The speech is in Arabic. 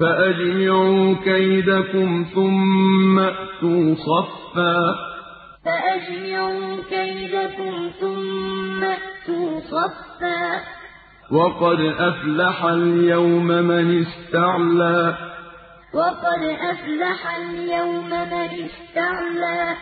فَأَجْمِعُوا كَيْدَكُمْ ثُمَّ أتوا صفا. فأجمعوا كيدكم ثم أتوا صَفًّا ۚ. وَقَدْ أَفْلَحَ الْيَوْمَ مَنِ اسْتَعْلَىٰ. وَقَدْ أَفْلَحَ الْيَوْمَ مَنِ اسْتَعْلَىٰ.